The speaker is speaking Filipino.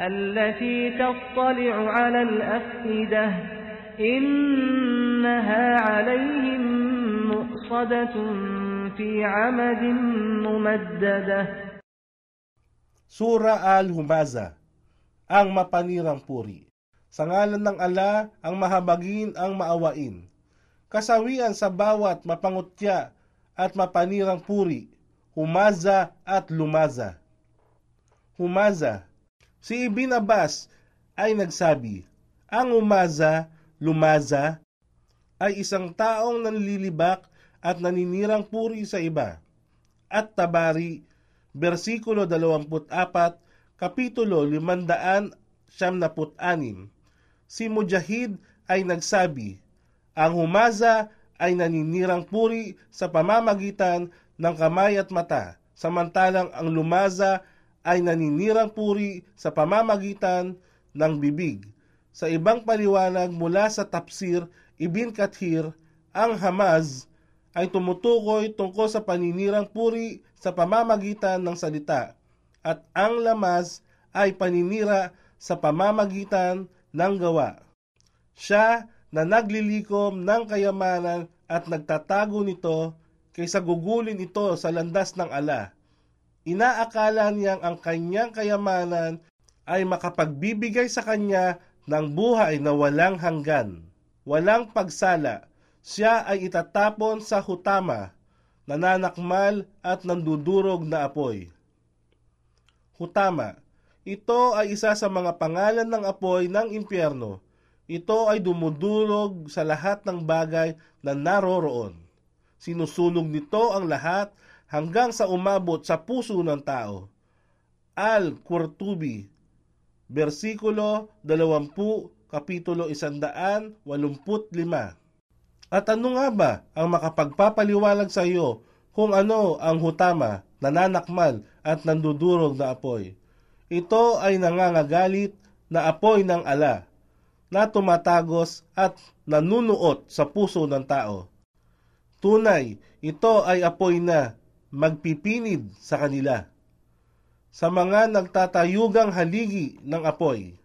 التي تطلع على الأفئدة إنها عليهم مؤصدة في عمد ممددة Sura Al-Humaza, ang mapanirang puri. Sa ngalan ng ala, ang mahabagin ang maawain. Kasawian sa bawat mapangutya at mapanirang puri, humaza at lumaza. Humaza. Si Ibn Abbas ay nagsabi, ang umaza, lumaza, ay isang taong nanlilibak at naninirang puri sa iba. At Tabari, versikulo 24, kapitulo 576. Si Mujahid ay nagsabi, ang humaza ay naninirang puri sa pamamagitan ng kamay at mata, samantalang ang lumaza ay naninirang puri sa pamamagitan ng bibig. Sa ibang paliwanag mula sa tafsir Ibn Kathir, ang hamaz ay tumutukoy tungkol sa paninirang puri sa pamamagitan ng salita at ang lamaz ay paninira sa pamamagitan ng gawa. Siya na naglilikom ng kayamanan at nagtatago nito kaysa gugulin ito sa landas ng ala. Inaakala niyang ang kanyang kayamanan ay makapagbibigay sa kanya ng buhay na walang hanggan. Walang pagsala, siya ay itatapon sa hutama, nananakmal at nandudurog na apoy. Hutama, ito ay isa sa mga pangalan ng apoy ng impyerno. Ito ay dumudurog sa lahat ng bagay na naroroon. Sinusunog nito ang lahat hanggang sa umabot sa puso ng tao. Al-Qurtubi, versikulo 20, kapitulo 185. At ano nga ba ang makapagpapaliwalag sa iyo kung ano ang hutama, nananakmal at nandudurog na apoy? Ito ay nangangagalit na apoy ng ala na tumatagos at nanunuot sa puso ng tao. Tunay, ito ay apoy na magpipinid sa kanila. Sa mga nagtatayugang haligi ng apoy,